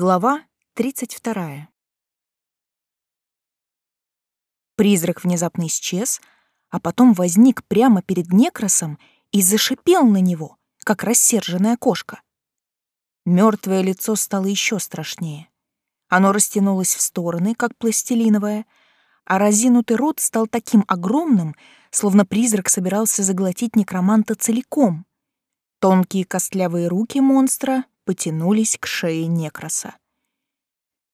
Глава 32. Призрак внезапно исчез, а потом возник прямо перед Некросом и зашипел на него, как рассерженная кошка. Мертвое лицо стало еще страшнее. Оно растянулось в стороны, как пластилиновое, а разинутый рот стал таким огромным, словно призрак собирался заглотить некроманта целиком. Тонкие костлявые руки монстра потянулись к шее Некроса.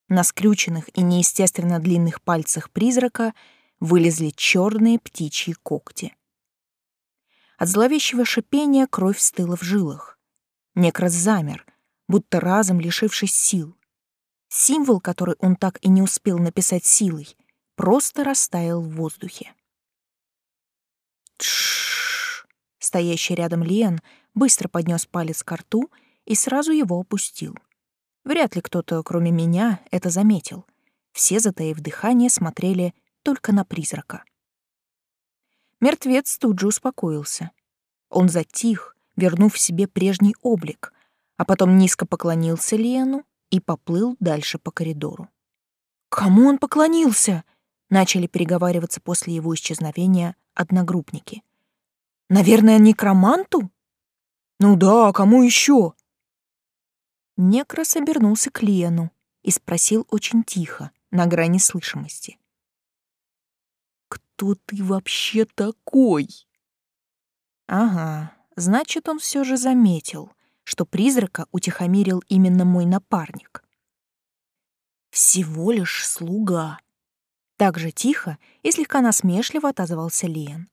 На скрюченных и неестественно длинных пальцах призрака вылезли черные птичьи когти. От зловещего шипения кровь стыла в жилах. Некрос замер, будто разом лишившись сил. Символ, который он так и не успел написать силой, просто растаял в воздухе. Тш! Стоящий рядом Лиан быстро поднес палец к рту и сразу его опустил. Вряд ли кто-то, кроме меня, это заметил. Все, затаив дыхание, смотрели только на призрака. Мертвец тут же успокоился. Он затих, вернув себе прежний облик, а потом низко поклонился Лену и поплыл дальше по коридору. «Кому он поклонился?» — начали переговариваться после его исчезновения одногруппники. «Наверное, некроманту?» «Ну да, а кому еще? Некрос обернулся к Лену и спросил очень тихо, на грани слышимости. «Кто ты вообще такой?» «Ага, значит, он все же заметил, что призрака утихомирил именно мой напарник. Всего лишь слуга». Так же тихо и слегка насмешливо отозвался Лен.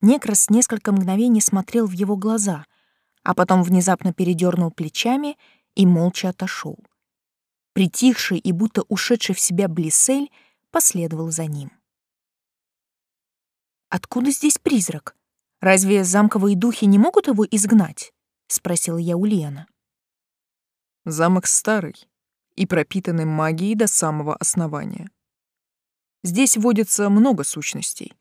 Некрос несколько мгновений смотрел в его глаза — а потом внезапно передернул плечами и молча отошел. Притихший и будто ушедший в себя Блиссель последовал за ним. «Откуда здесь призрак? Разве замковые духи не могут его изгнать?» — спросила я у Лена. «Замок старый и пропитанный магией до самого основания. Здесь водится много сущностей.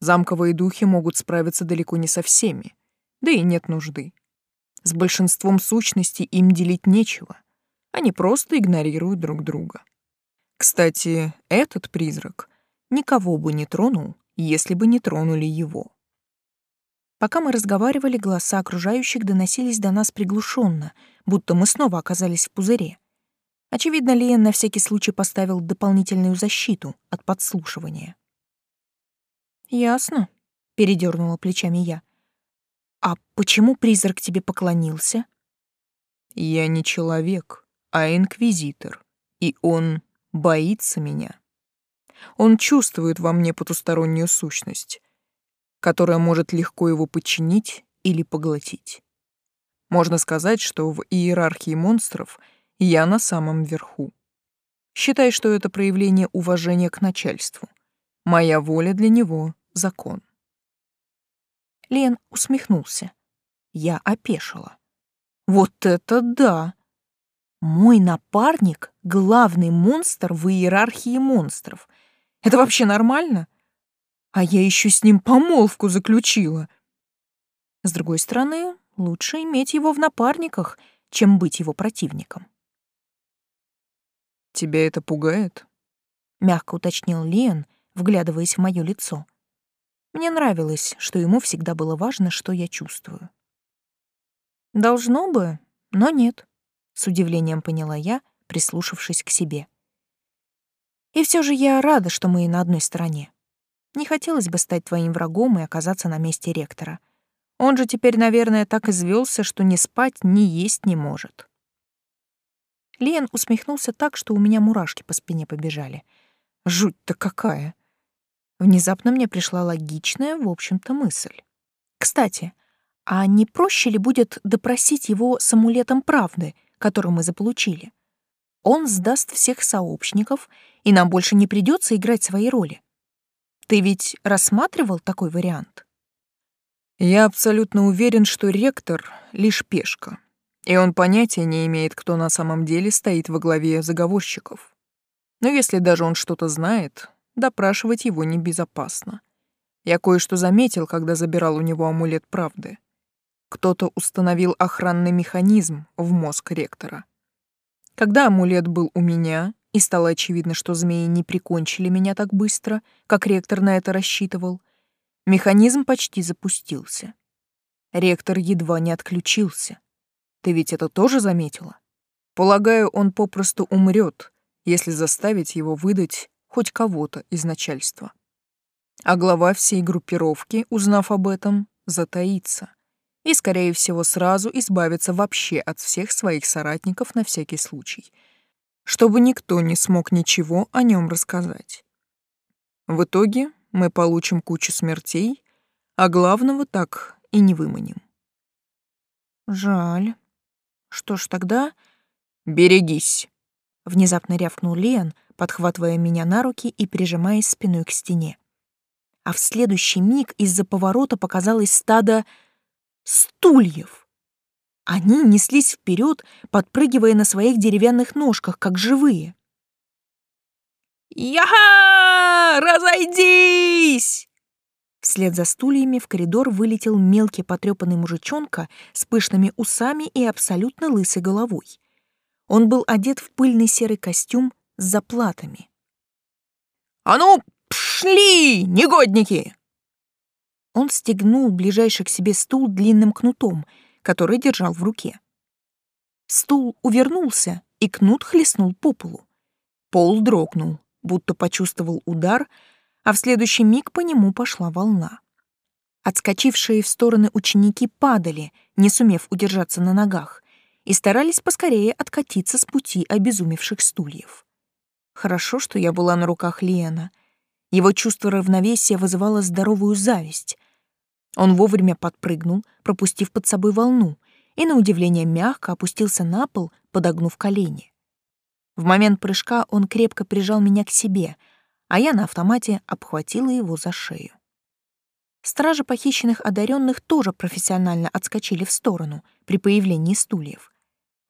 Замковые духи могут справиться далеко не со всеми, да и нет нужды. С большинством сущностей им делить нечего. Они просто игнорируют друг друга. Кстати, этот призрак никого бы не тронул, если бы не тронули его. Пока мы разговаривали, голоса окружающих доносились до нас приглушенно, будто мы снова оказались в пузыре. Очевидно, Лиен на всякий случай поставил дополнительную защиту от подслушивания. «Ясно», — передернула плечами я. «А почему призрак тебе поклонился?» «Я не человек, а инквизитор, и он боится меня. Он чувствует во мне потустороннюю сущность, которая может легко его подчинить или поглотить. Можно сказать, что в иерархии монстров я на самом верху. Считай, что это проявление уважения к начальству. Моя воля для него — закон. Лен усмехнулся. Я опешила. Вот это да! Мой напарник — главный монстр в иерархии монстров. Это вообще нормально? А я еще с ним помолвку заключила. С другой стороны, лучше иметь его в напарниках, чем быть его противником. «Тебя это пугает?» — мягко уточнил Лен, вглядываясь в мое лицо. Мне нравилось, что ему всегда было важно, что я чувствую. Должно бы, но нет, с удивлением поняла я, прислушавшись к себе. И все же я рада, что мы на одной стороне. Не хотелось бы стать твоим врагом и оказаться на месте ректора. Он же теперь, наверное, так извелся, что ни спать, ни есть не может. Лен усмехнулся так, что у меня мурашки по спине побежали. Жуть-то какая! Внезапно мне пришла логичная, в общем-то, мысль. Кстати, а не проще ли будет допросить его с амулетом правды, который мы заполучили? Он сдаст всех сообщников, и нам больше не придется играть свои роли. Ты ведь рассматривал такой вариант? Я абсолютно уверен, что ректор — лишь пешка, и он понятия не имеет, кто на самом деле стоит во главе заговорщиков. Но если даже он что-то знает, допрашивать его небезопасно. Я кое-что заметил, когда забирал у него амулет правды. Кто-то установил охранный механизм в мозг ректора. Когда амулет был у меня, и стало очевидно, что змеи не прикончили меня так быстро, как ректор на это рассчитывал, механизм почти запустился. Ректор едва не отключился. Ты ведь это тоже заметила? Полагаю, он попросту умрет, если заставить его выдать хоть кого-то из начальства. А глава всей группировки, узнав об этом, затаится и, скорее всего, сразу избавится вообще от всех своих соратников на всякий случай, чтобы никто не смог ничего о нем рассказать. В итоге мы получим кучу смертей, а главного так и не выманим. Жаль. Что ж тогда... Берегись. Внезапно рявкнул Лиан, подхватывая меня на руки и прижимаясь спиной к стене. А в следующий миг из-за поворота показалось стадо стульев. Они неслись вперед, подпрыгивая на своих деревянных ножках, как живые. «Яха! Разойдись!» Вслед за стульями в коридор вылетел мелкий потрепанный мужичонка с пышными усами и абсолютно лысой головой. Он был одет в пыльный серый костюм с заплатами. «А ну, пшли, негодники!» Он стегнул ближайший к себе стул длинным кнутом, который держал в руке. Стул увернулся, и кнут хлестнул по полу. Пол дрогнул, будто почувствовал удар, а в следующий миг по нему пошла волна. Отскочившие в стороны ученики падали, не сумев удержаться на ногах, и старались поскорее откатиться с пути обезумевших стульев. Хорошо, что я была на руках Лиэна. Его чувство равновесия вызывало здоровую зависть. Он вовремя подпрыгнул, пропустив под собой волну, и, на удивление, мягко опустился на пол, подогнув колени. В момент прыжка он крепко прижал меня к себе, а я на автомате обхватила его за шею. Стражи похищенных одаренных тоже профессионально отскочили в сторону при появлении стульев.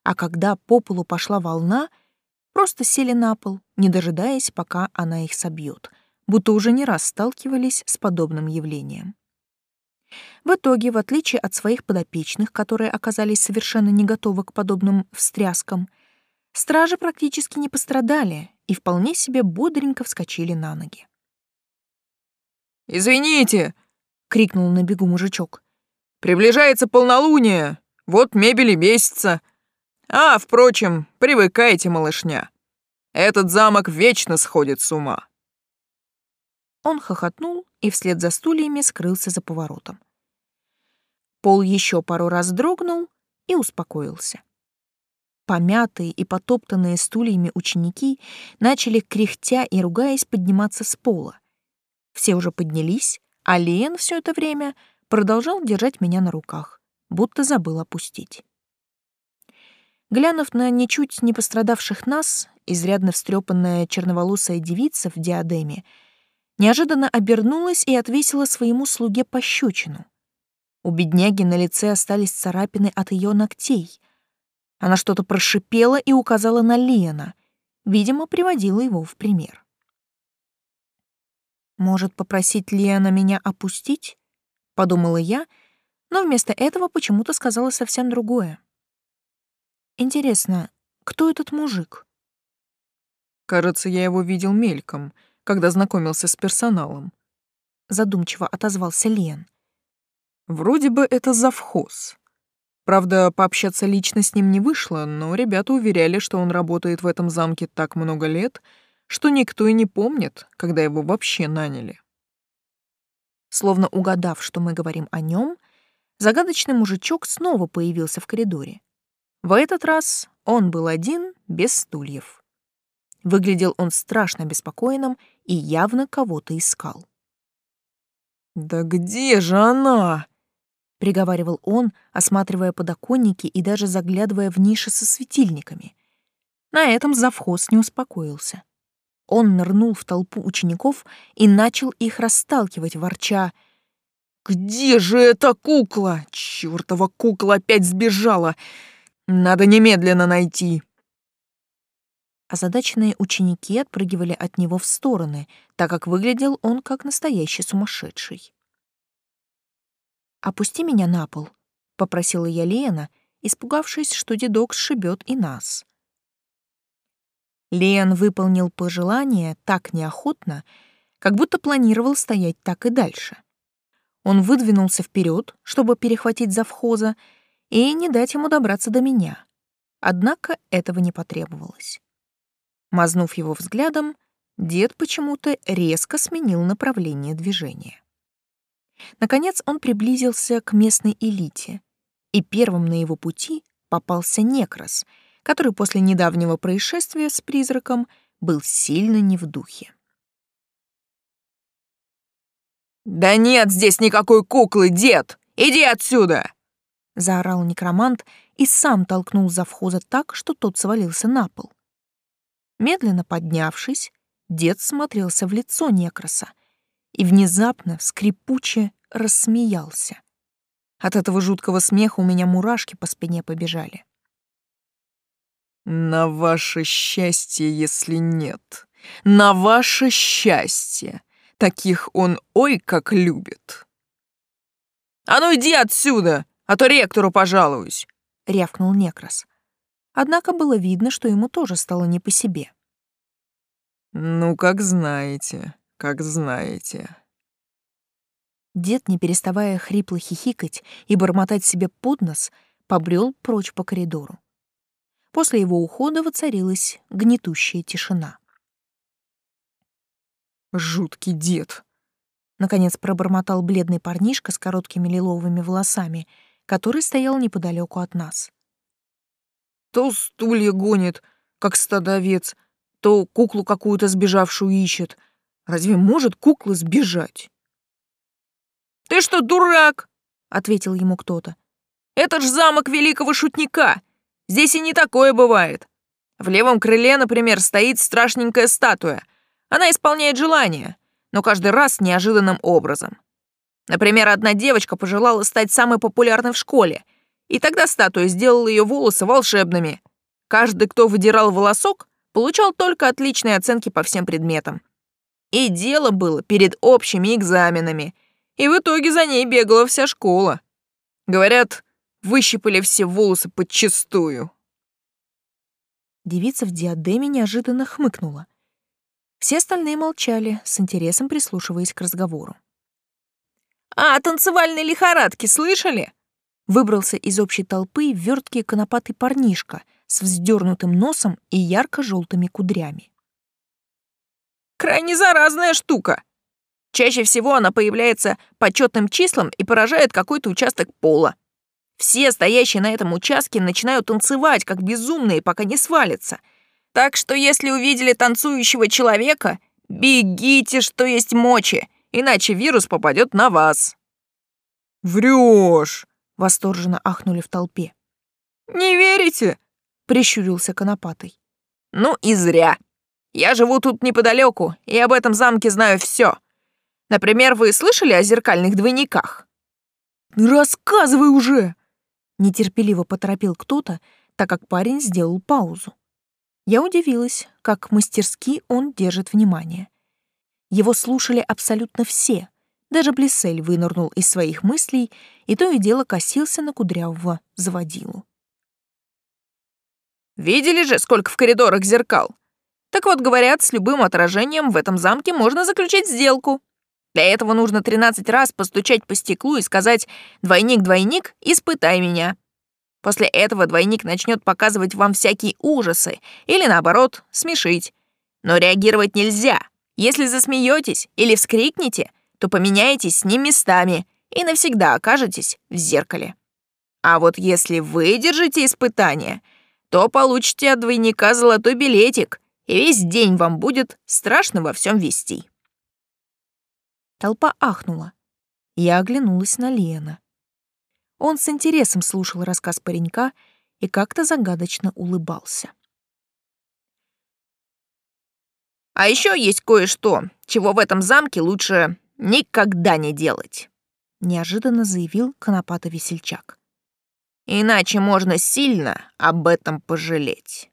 А когда по полу пошла волна, просто сели на пол, не дожидаясь, пока она их собьет, будто уже не раз сталкивались с подобным явлением. В итоге, в отличие от своих подопечных, которые оказались совершенно не готовы к подобным встряскам, стражи практически не пострадали и вполне себе бодренько вскочили на ноги. «Извините!» — крикнул на бегу мужичок. «Приближается полнолуние! Вот мебель и бесится! А, впрочем, привыкайте, малышня! Этот замок вечно сходит с ума!» Он хохотнул и вслед за стульями скрылся за поворотом. Пол еще пару раз дрогнул и успокоился. Помятые и потоптанные стульями ученики начали, кряхтя и ругаясь, подниматься с пола. Все уже поднялись, а Лиен все это время продолжал держать меня на руках, будто забыл опустить. Глянув на ничуть не пострадавших нас, изрядно встрепанная черноволосая девица в диадеме неожиданно обернулась и отвесила своему слуге пощечину. У бедняги на лице остались царапины от ее ногтей. Она что-то прошипела и указала на Лиена, видимо, приводила его в пример. «Может, попросить Лиена меня опустить?» — подумала я, но вместо этого почему-то сказала совсем другое. «Интересно, кто этот мужик?» «Кажется, я его видел мельком», когда знакомился с персоналом. Задумчиво отозвался Лен. Вроде бы это завхоз. Правда, пообщаться лично с ним не вышло, но ребята уверяли, что он работает в этом замке так много лет, что никто и не помнит, когда его вообще наняли. Словно угадав, что мы говорим о нем, загадочный мужичок снова появился в коридоре. В этот раз он был один, без стульев. Выглядел он страшно беспокойным и явно кого-то искал. «Да где же она?» — приговаривал он, осматривая подоконники и даже заглядывая в ниши со светильниками. На этом завхоз не успокоился. Он нырнул в толпу учеников и начал их расталкивать, ворча. «Где же эта кукла? Чёртова кукла опять сбежала! Надо немедленно найти!» Озадаченные ученики отпрыгивали от него в стороны, так как выглядел он как настоящий сумасшедший. «Опусти меня на пол», — попросила я Лена, испугавшись, что дедок сшибет и нас. Лен выполнил пожелание так неохотно, как будто планировал стоять так и дальше. Он выдвинулся вперед, чтобы перехватить завхоза и не дать ему добраться до меня. Однако этого не потребовалось. Мазнув его взглядом, дед почему-то резко сменил направление движения. Наконец он приблизился к местной элите, и первым на его пути попался Некрос, который после недавнего происшествия с призраком был сильно не в духе. «Да нет здесь никакой куклы, дед! Иди отсюда!» Заорал некромант и сам толкнул завхоза так, что тот свалился на пол. Медленно поднявшись, дед смотрелся в лицо Некроса и внезапно, скрипуче, рассмеялся. От этого жуткого смеха у меня мурашки по спине побежали. «На ваше счастье, если нет. На ваше счастье. Таких он ой как любит». «А ну иди отсюда, а то ректору пожалуюсь», — рявкнул Некрос. Однако было видно, что ему тоже стало не по себе. «Ну, как знаете, как знаете», Дед, не переставая хрипло хихикать и бормотать себе под нос, побрел прочь по коридору. После его ухода воцарилась гнетущая тишина. «Жуткий дед!» Наконец пробормотал бледный парнишка с короткими лиловыми волосами, который стоял неподалеку от нас. «То стулья гонит, как стадовец, то куклу какую-то сбежавшую ищет. Разве может кукла сбежать?» «Ты что, дурак?» — ответил ему кто-то. «Это ж замок великого шутника. Здесь и не такое бывает. В левом крыле, например, стоит страшненькая статуя. Она исполняет желания, но каждый раз неожиданным образом. Например, одна девочка пожелала стать самой популярной в школе, и тогда статуя сделала ее волосы волшебными. Каждый, кто выдирал волосок, получал только отличные оценки по всем предметам. И дело было перед общими экзаменами — и в итоге за ней бегала вся школа. Говорят, выщипали все волосы подчистую. Девица в диадеме неожиданно хмыкнула. Все остальные молчали, с интересом прислушиваясь к разговору. «А, о танцевальной лихорадке слышали?» Выбрался из общей толпы верткий конопатый парнишка с вздернутым носом и ярко-желтыми кудрями. «Крайне заразная штука. Чаще всего она появляется почетным числом и поражает какой-то участок пола. Все стоящие на этом участке начинают танцевать, как безумные, пока не свалятся. Так что если увидели танцующего человека, бегите, что есть мочи, иначе вирус попадет на вас. Врешь! Восторженно ахнули в толпе. Не верите? Прищурился Конопатый. Ну и зря. Я живу тут неподалеку, и об этом замке знаю все. Например, вы слышали о зеркальных двойниках?» «Рассказывай уже!» Нетерпеливо поторопил кто-то, так как парень сделал паузу. Я удивилась, как мастерски он держит внимание. Его слушали абсолютно все. Даже Блиссель вынырнул из своих мыслей и то и дело косился на кудрявого заводилу. «Видели же, сколько в коридорах зеркал? Так вот, говорят, с любым отражением в этом замке можно заключить сделку. Для этого нужно 13 раз постучать по стеклу и сказать «Двойник, двойник, испытай меня». После этого двойник начнет показывать вам всякие ужасы или, наоборот, смешить. Но реагировать нельзя. Если засмеетесь или вскрикнете, то поменяетесь с ним местами и навсегда окажетесь в зеркале. А вот если выдержите испытание, то получите от двойника золотой билетик, и весь день вам будет страшно во всем вести. Толпа ахнула. Я оглянулась на Лена. Он с интересом слушал рассказ паренька и как-то загадочно улыбался. «А еще есть кое-что, чего в этом замке лучше никогда не делать», — неожиданно заявил конопатый весельчак. «Иначе можно сильно об этом пожалеть».